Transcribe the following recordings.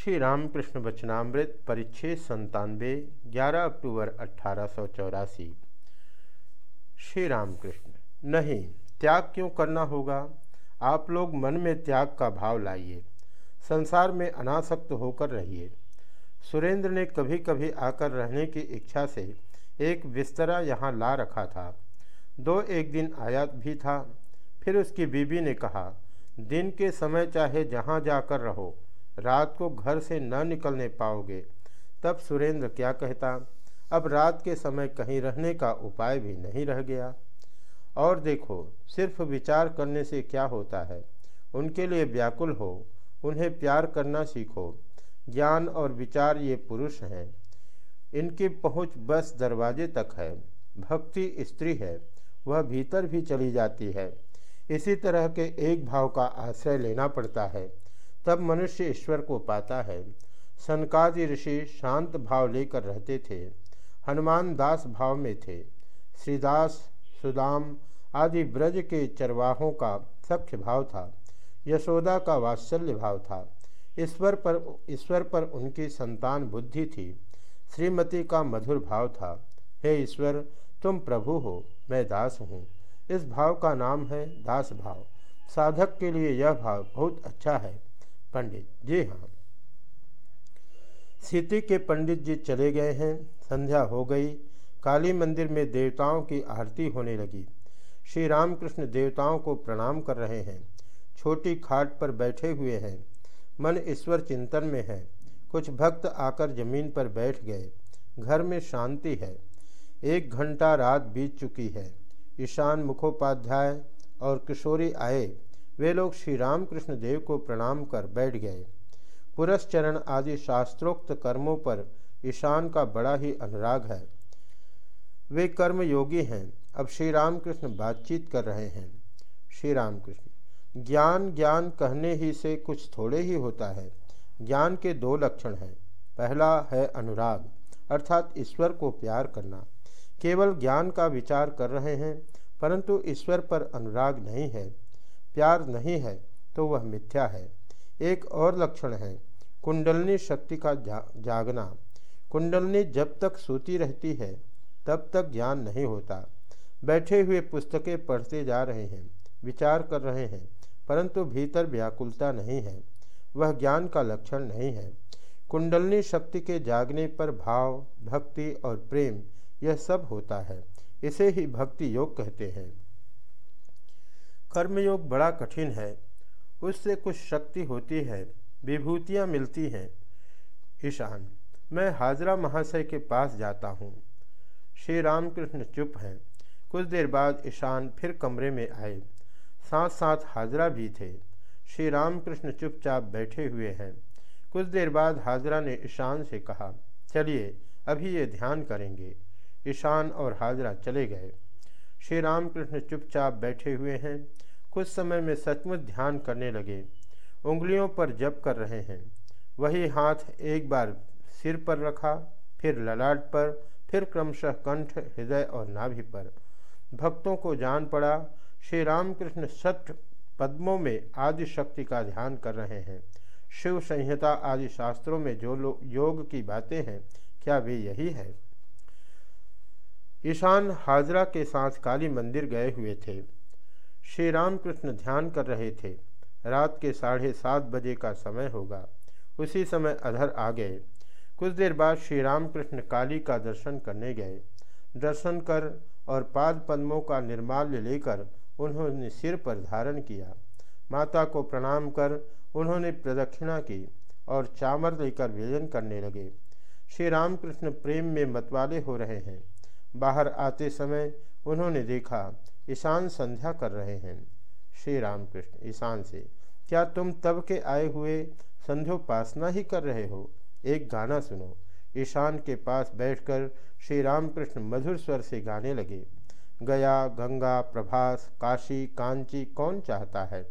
श्री रामकृष्ण वचनामृत, परिच्छेद संतानवे ग्यारह अक्टूबर अट्ठारह श्री रामकृष्ण नहीं, त्याग क्यों करना होगा? आप लोग मन में त्याग का भाव लाइए, संसार में अनासक्त होकर रहिए। सुरेंद्र ने कभी कभी आकर रहने की इच्छा से एक बिस्तरा यहाँ ला रखा था। दो एक दिन आया भी था, फिर उसकी बीबी ने कहा, दिन के समय चाहे जहाँ जाकर रहो रात को घर से न निकलने पाओगे। तब सुरेंद्र क्या कहता, अब रात के समय कहीं रहने का उपाय भी नहीं रह गया। और देखो, सिर्फ़ विचार करने से क्या होता है? उनके लिए व्याकुल हो, उन्हें प्यार करना सीखो। ज्ञान और विचार ये पुरुष हैं। इनकी पहुँच बस दरवाजे तक है। भक्ति स्त्री है, वह भीतर भी चली जाती है। इसी तरह के एक भाव का आश्रय लेना पड़ता है। तब मनुष्य ईश्वर को पाता है। सनकादि ऋषि शांत भाव लेकर रहते थे। हनुमान दास भाव में थे। श्रीदास, सुदाम आदि ब्रज के चरवाहों का सख्य भाव था। यशोदा का वात्सल्य भाव था। ईश्वर पर ईश्वर पर उनकी संतान बुद्धि थी। श्रीमती का मधुर भाव था। हे ईश्वर, तुम प्रभु हो, मैं दास हूँ। इस भाव का नाम है दास भाव। साधक के लिए यह भाव बहुत अच्छा है। पंडित जी हाँ। स्थिति के पंडित जी चले गए हैं। संध्या हो गई। काली मंदिर में देवताओं की आरती होने लगी। श्री रामकृष्ण देवताओं को प्रणाम कर रहे हैं। छोटी खाट पर बैठे हुए हैं। मन ईश्वर चिंतन में है। कुछ भक्त आकर ज़मीन पर बैठ गए। घर में शांति है। एक घंटा रात बीत चुकी है। ईशान मुखोपाध्याय और किशोरी आए। वे लोग श्री रामकृष्ण देव को प्रणाम कर बैठ गए। पुरस्चरण आदि शास्त्रोक्त कर्मों पर ईशान का बड़ा ही अनुराग है। वे कर्म योगी हैं। अब श्री रामकृष्ण बातचीत कर रहे हैं। श्री रामकृष्ण, ज्ञान ज्ञान कहने ही से कुछ थोड़े ही होता है। ज्ञान के दो लक्षण हैं। पहला है अनुराग, अर्थात ईश्वर को प्यार करना। केवल ज्ञान का विचार कर रहे हैं, परंतु ईश्वर पर अनुराग नहीं है। प्यार नहीं है तो वह मिथ्या है। एक और लक्षण है कुंडलनी शक्ति का जा, जागना। कुंडलनी जब तक सोती रहती है तब तक ज्ञान नहीं होता। बैठे हुए पुस्तकें पढ़ते जा रहे हैं विचार कर रहे हैं परंतु भीतर व्याकुलता नहीं है। वह ज्ञान का लक्षण नहीं है। कुंडलनी शक्ति के जागने पर भाव भक्ति और प्रेम यह सब होता है। इसे ही भक्ति योग कहते हैं। कर्मयोग बड़ा कठिन है। उससे कुछ शक्ति होती है, विभूतियाँ मिलती हैं। ईशान, मैं हाजरा महाशय के पास जाता हूँ। श्री रामकृष्ण चुप हैं। कुछ देर बाद ईशान फिर कमरे में आए। साथ साथ हाजरा भी थे। श्री रामकृष्ण चुपचाप बैठे हुए हैं। कुछ देर बाद हाजरा ने ईशान से कहा, चलिए, अभी ये ध्यान करेंगे। ईशान और हाजरा चले गए। श्री रामकृष्ण चुपचाप बैठे हुए हैं। कुछ समय में सचमुच ध्यान करने लगे। उंगलियों पर जप कर रहे हैं। वही हाथ एक बार सिर पर रखा, फिर ललाट पर, फिर क्रमशः कंठ, हृदय और नाभि पर। भक्तों को जान पड़ा श्री रामकृष्ण सठ पद्मों में आदि शक्ति का ध्यान कर रहे हैं। शिव संहिता आदि शास्त्रों में जो लोग योग की बातें हैं, क्या वे यही है? ईशान हाजरा के साथ काली मंदिर गए हुए थे। श्री रामकृष्ण ध्यान कर रहे थे। रात के साढ़े सात बजे का समय होगा। उसी समय अधर आ गए। कुछ देर बाद श्री रामकृष्ण काली का दर्शन करने गए। दर्शन कर और पाद पद्मों का निर्माल्य लेकर उन्होंने सिर पर धारण किया। माता को प्रणाम कर उन्होंने प्रदक्षिणा की और चामर लेकर व्यजन करने लगे। श्री रामकृष्ण प्रेम में मतवाले हो रहे हैं। बाहर आते समय उन्होंने देखा, ईशान संध्या कर रहे हैं। श्री रामकृष्ण, ईशान से, क्या तुम तब के आए हुए संध्योपासना ही कर रहे हो? एक गाना सुनो। ईशान के पास बैठकर श्री रामकृष्ण मधुर स्वर से गाने लगे। गया, गंगा, प्रभास, काशी, कांची, कौन चाहता है?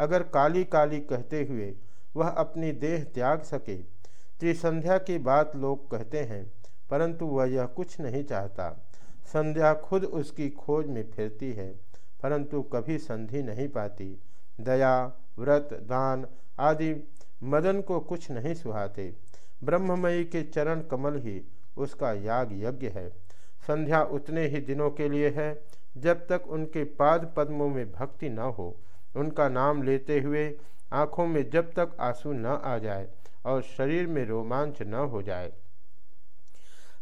अगर काली काली कहते हुए वह अपनी देह त्याग सके, त्रिसंध्या की बात लोग कहते हैं। परंतु वह यह कुछ नहीं चाहता। संध्या खुद उसकी खोज में फिरती है, परंतु कभी संधि नहीं पाती। दया, व्रत, दान आदि मदन को कुछ नहीं सुहाते। ब्रह्ममयी के चरण कमल ही उसका याग यज्ञ है। संध्या उतने ही दिनों के लिए है, जब तक उनके पाद पद्मों में भक्ति न हो। उनका नाम लेते हुए आँखों में जब तक आँसू न आ जाए और शरीर में रोमांच न हो जाए।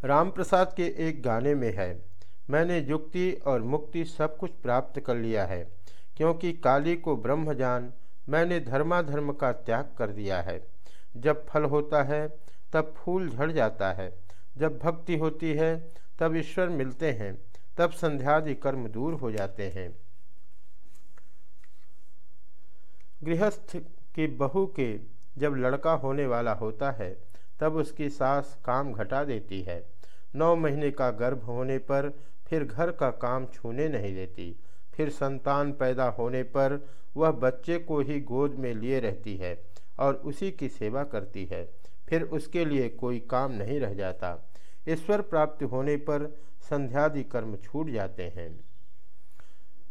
राम प्रसाद के एक गाने में है। मैंने युक्ति और मुक्ति सब कुछ प्राप्त कर लिया है, क्योंकि काली को ब्रह्म जान मैंने धर्माधर्म का त्याग कर दिया है। जब फल होता है, तब फूल झड़ जाता है। जब भक्ति होती है, तब ईश्वर मिलते हैं। तब संध्यादि कर्म दूर हो जाते हैं। गृहस्थ की बहू के जब लड़का होने वाला होता है तब उसकी सास काम घटा देती है। नौ महीने का गर्भ होने पर फिर घर का काम छूने नहीं देती। फिर संतान पैदा होने पर वह बच्चे को ही गोद में लिए रहती है और उसी की सेवा करती है। फिर उसके लिए कोई काम नहीं रह जाता। ईश्वर प्राप्ति होने पर संध्यादि कर्म छूट जाते हैं।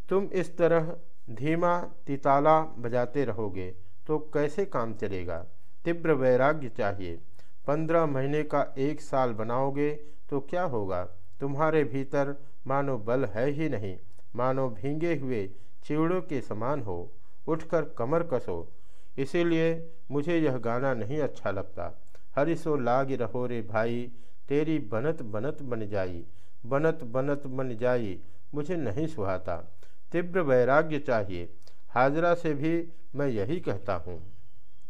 तुम इस तरह धीमा तिताला बजाते रहोगे तो कैसे काम चलेगा? तीव्र वैराग्य चाहिए। पंद्रह महीने का एक साल बनाओगे तो क्या होगा? तुम्हारे भीतर मानो बल है ही नहीं। मानो भींगे हुए चिवड़ों के समान हो। उठकर कमर कसो। इसीलिए मुझे यह गाना नहीं अच्छा लगता। हरिसो लाग रहो रे भाई, तेरी बनत बनत बन जाई। बनत बनत बन जाई, मुझे नहीं सुहाता। तीव्र वैराग्य चाहिए। हाजरा से भी मैं यही कहता हूँ।